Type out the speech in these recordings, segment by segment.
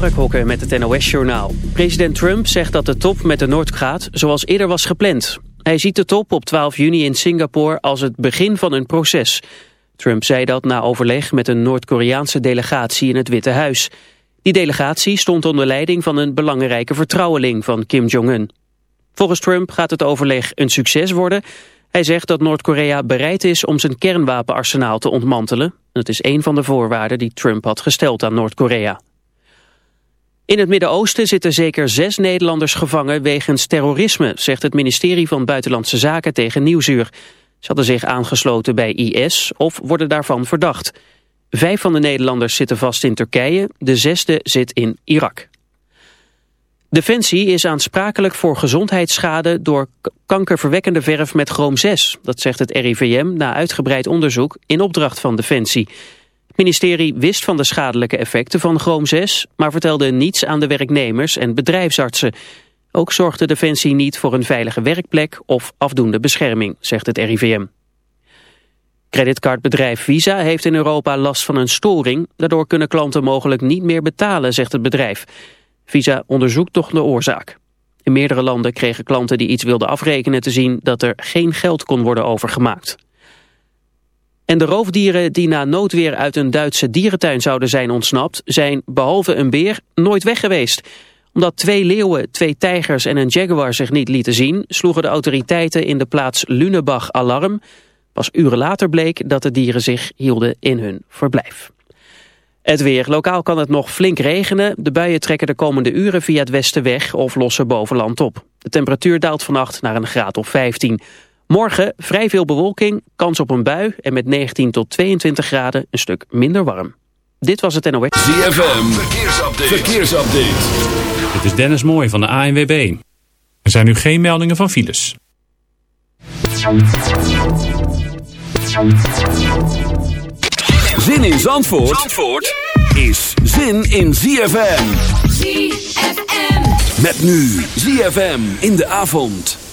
Mark Hokker met het NOS-journaal. President Trump zegt dat de top met de Noord gaat zoals eerder was gepland. Hij ziet de top op 12 juni in Singapore als het begin van een proces. Trump zei dat na overleg met een Noord-Koreaanse delegatie in het Witte Huis. Die delegatie stond onder leiding van een belangrijke vertrouweling van Kim Jong-un. Volgens Trump gaat het overleg een succes worden. Hij zegt dat Noord-Korea bereid is om zijn kernwapenarsenaal te ontmantelen. Dat is een van de voorwaarden die Trump had gesteld aan Noord-Korea. In het Midden-Oosten zitten zeker zes Nederlanders gevangen wegens terrorisme, zegt het ministerie van Buitenlandse Zaken tegen Nieuwsuur. Ze hadden zich aangesloten bij IS of worden daarvan verdacht. Vijf van de Nederlanders zitten vast in Turkije, de zesde zit in Irak. Defensie is aansprakelijk voor gezondheidsschade door kankerverwekkende verf met chroom 6. Dat zegt het RIVM na uitgebreid onderzoek in opdracht van Defensie. Het ministerie wist van de schadelijke effecten van chroom 6, maar vertelde niets aan de werknemers en bedrijfsartsen. Ook zorgde Defensie niet voor een veilige werkplek of afdoende bescherming, zegt het RIVM. Creditcardbedrijf Visa heeft in Europa last van een storing. Daardoor kunnen klanten mogelijk niet meer betalen, zegt het bedrijf. Visa onderzoekt toch de oorzaak. In meerdere landen kregen klanten die iets wilden afrekenen te zien dat er geen geld kon worden overgemaakt. En de roofdieren die na noodweer uit een Duitse dierentuin zouden zijn ontsnapt... zijn, behalve een beer, nooit weg geweest. Omdat twee leeuwen, twee tijgers en een jaguar zich niet lieten zien... sloegen de autoriteiten in de plaats Lunebach alarm. Pas uren later bleek dat de dieren zich hielden in hun verblijf. Het weer. Lokaal kan het nog flink regenen. De buien trekken de komende uren via het westen weg of lossen bovenland op. De temperatuur daalt vannacht naar een graad of 15. Morgen vrij veel bewolking, kans op een bui en met 19 tot 22 graden een stuk minder warm. Dit was het NOS. ZFM, verkeersupdate. verkeersupdate. Dit is Dennis Mooij van de ANWB. Er zijn nu geen meldingen van files. Zin in Zandvoort, Zandvoort is zin in ZFM. ZFM. Met nu ZFM in de avond.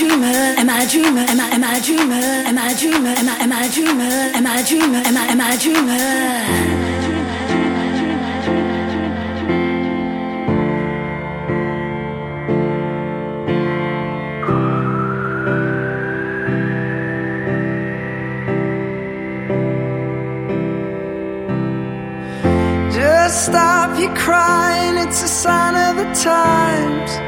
Am I a dreamer? Am I am I a dreamer? Am I a dreamer? Am I am I a dreamer? Am I a dreamer? Am I am I a dreamer? stop your crying, it's a sign of the times.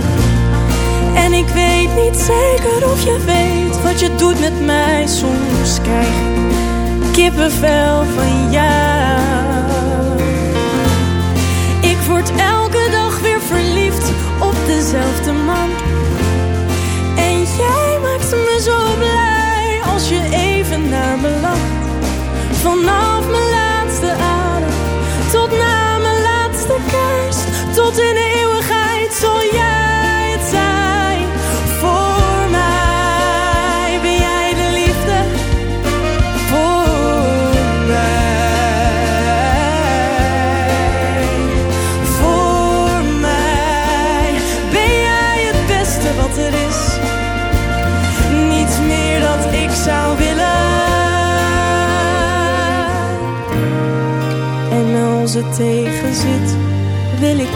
ik weet niet zeker of je weet wat je doet met mij. Soms krijg ik kippenvel van jou. Ik word elke dag weer verliefd op dezelfde man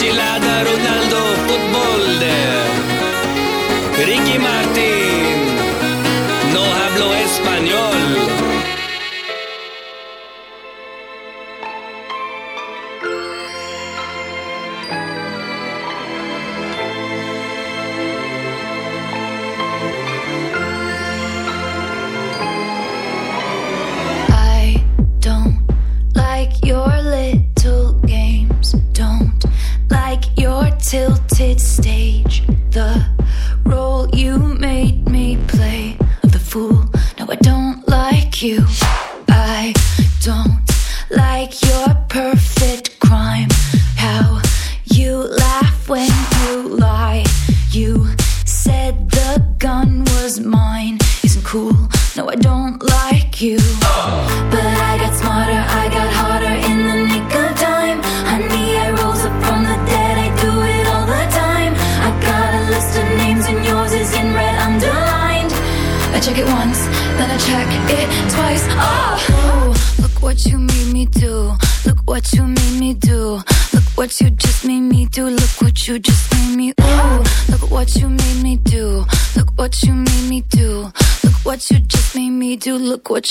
she lied.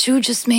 you just made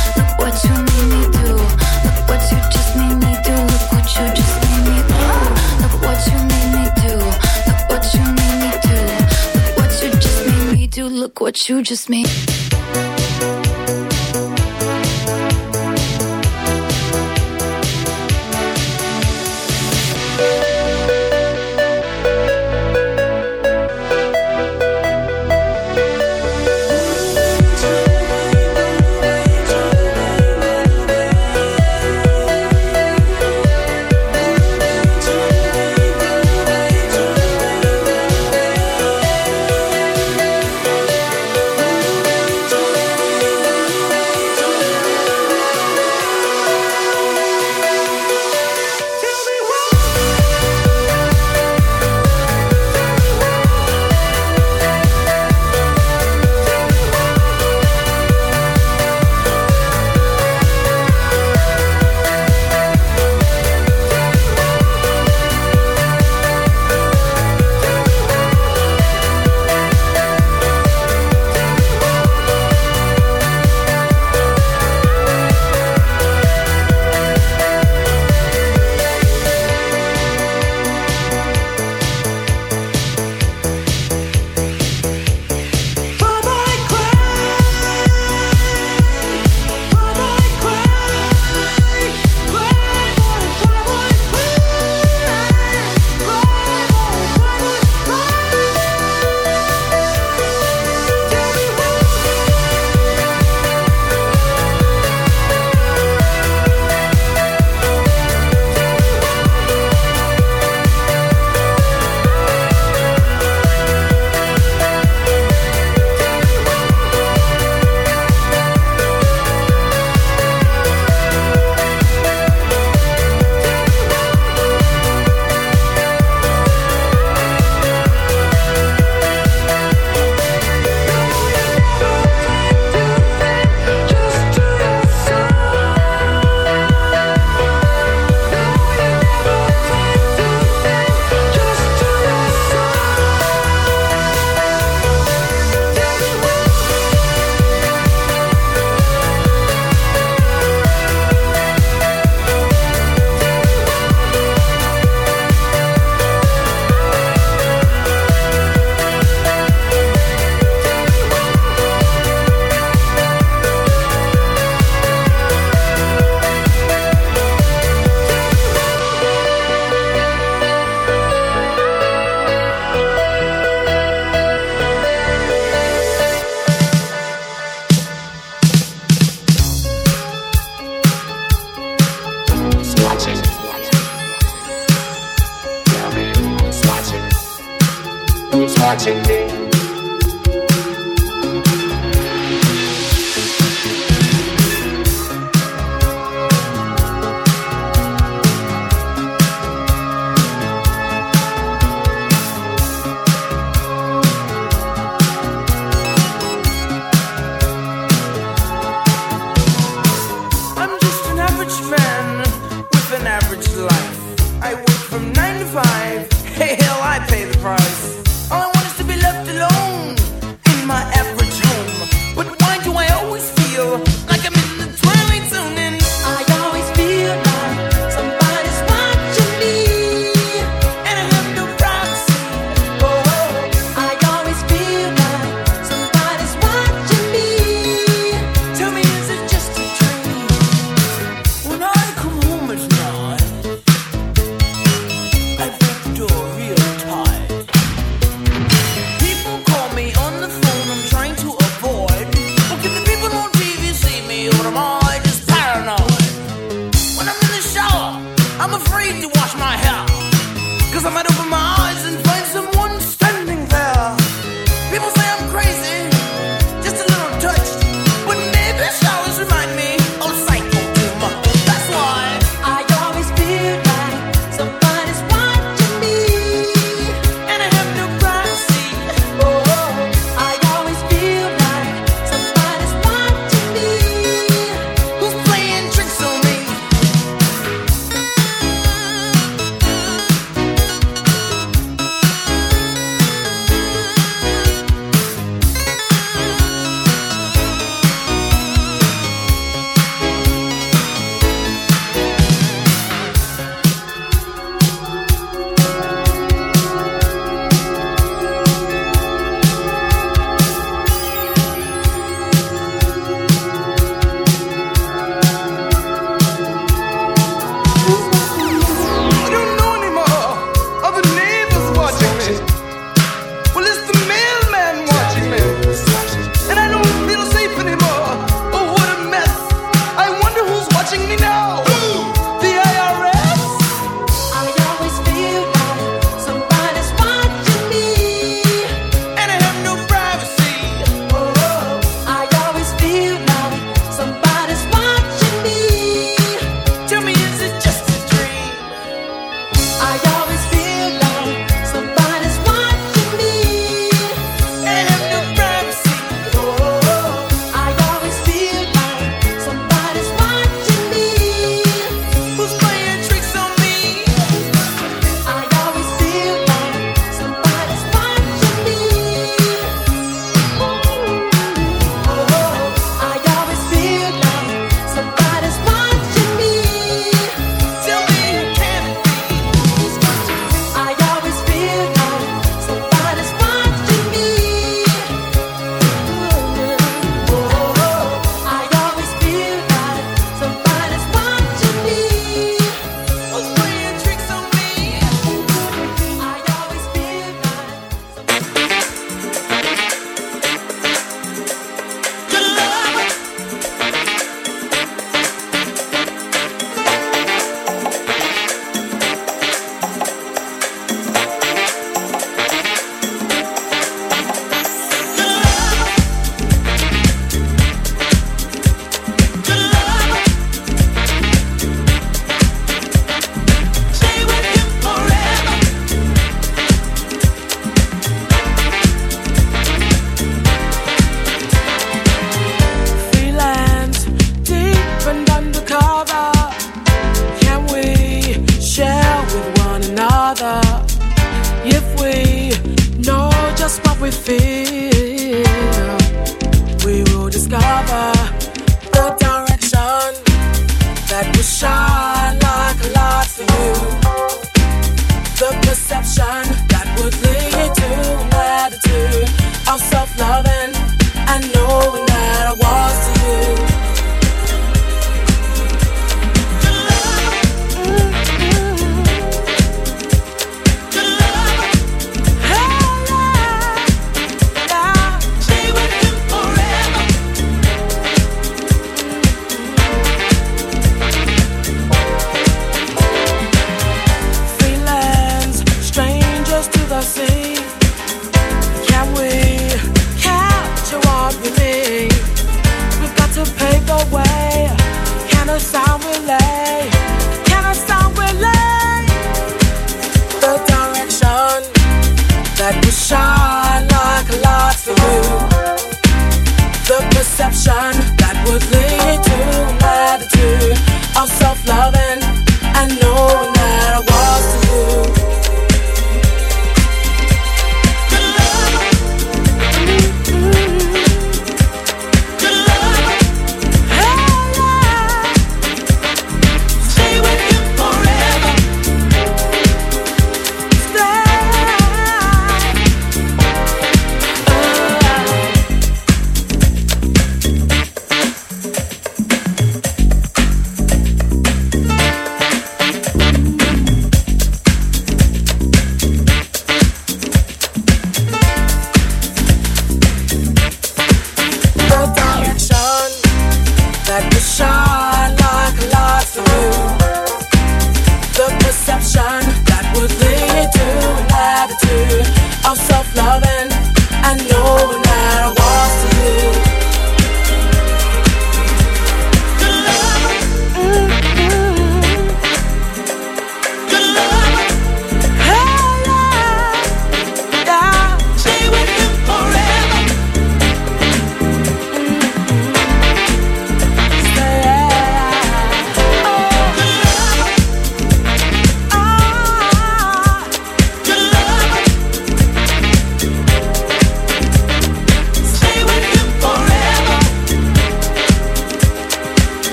what you just made.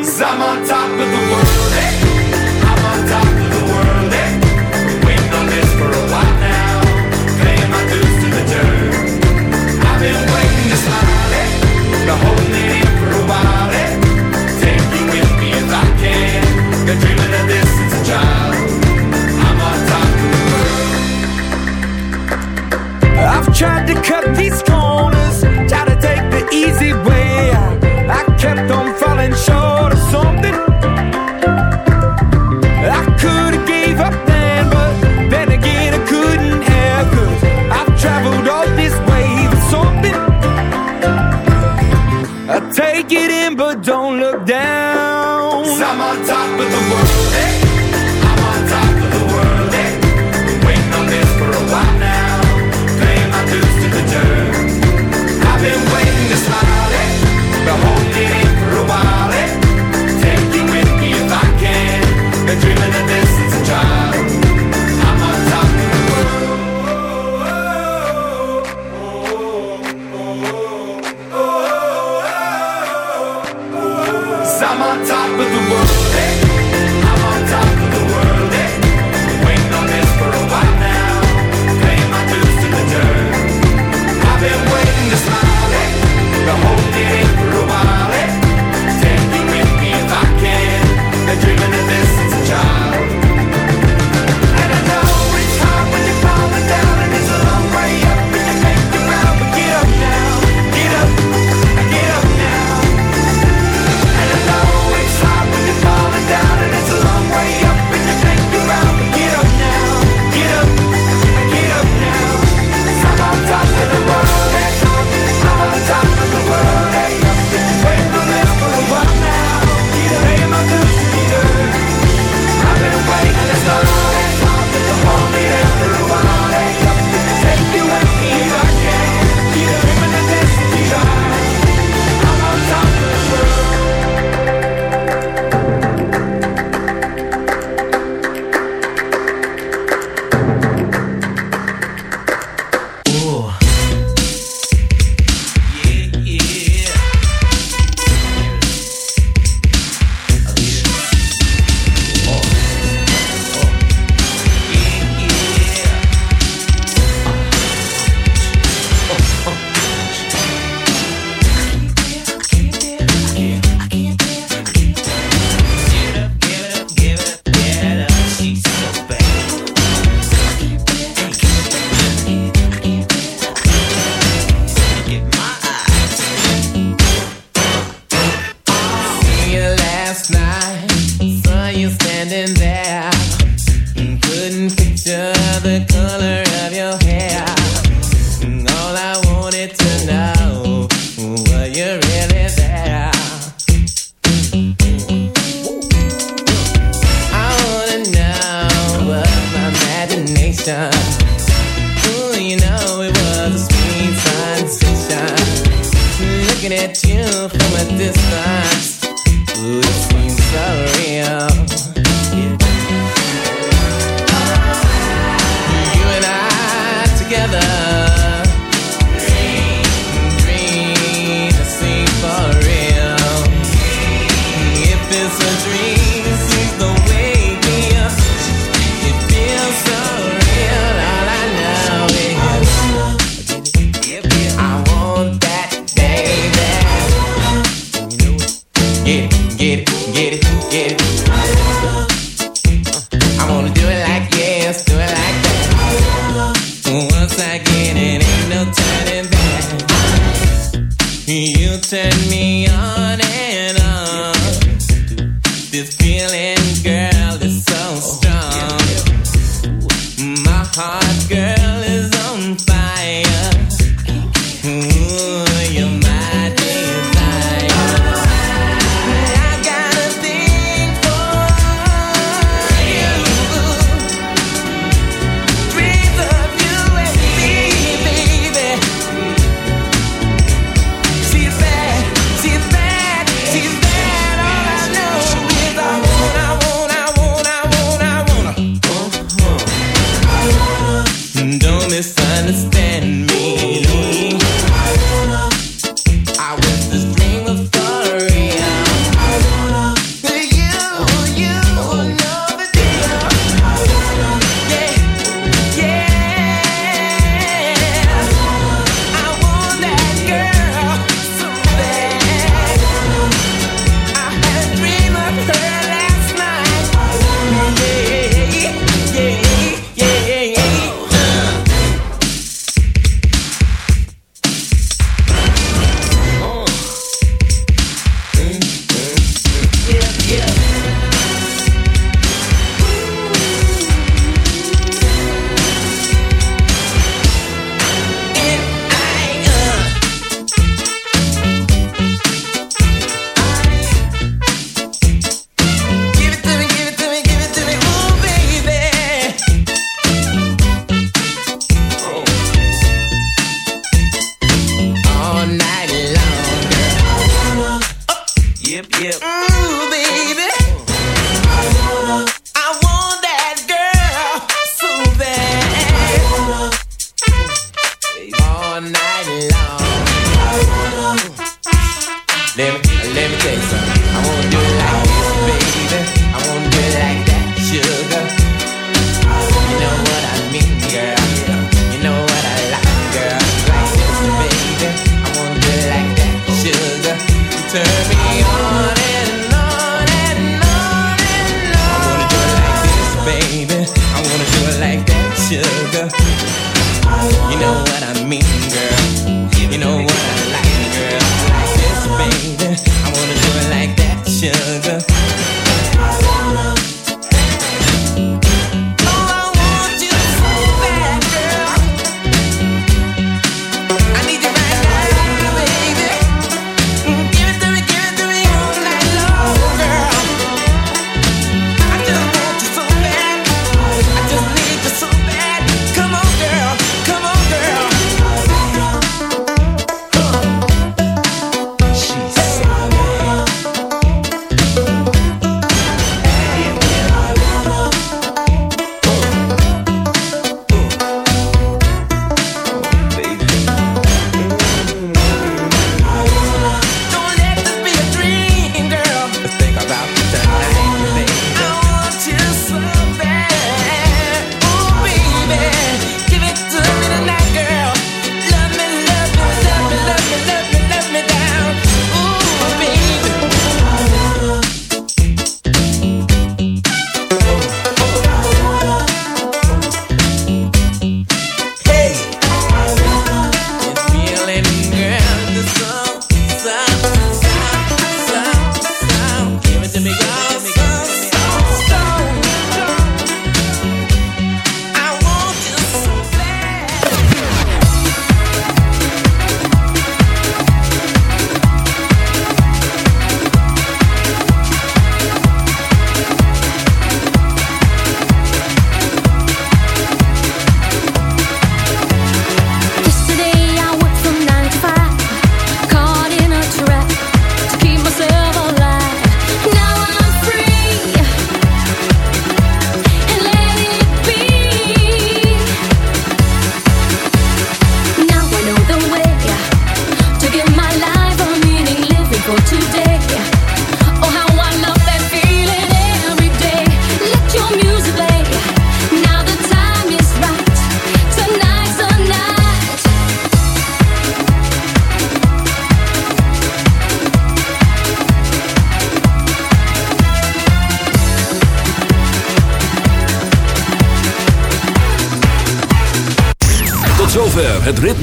I I'm on top of the world. I'm on top of the world. Waiting on this for a while now. My dues to the dirt. I've been waiting smile, hey. Been holding it in for a while. Take you with me if I can. Been dreaming of this since a child. I'm on top of the world. I've tried to cut these corners, try to take the easy way. I kept on it in, but don't look down. i I'm on top of the world,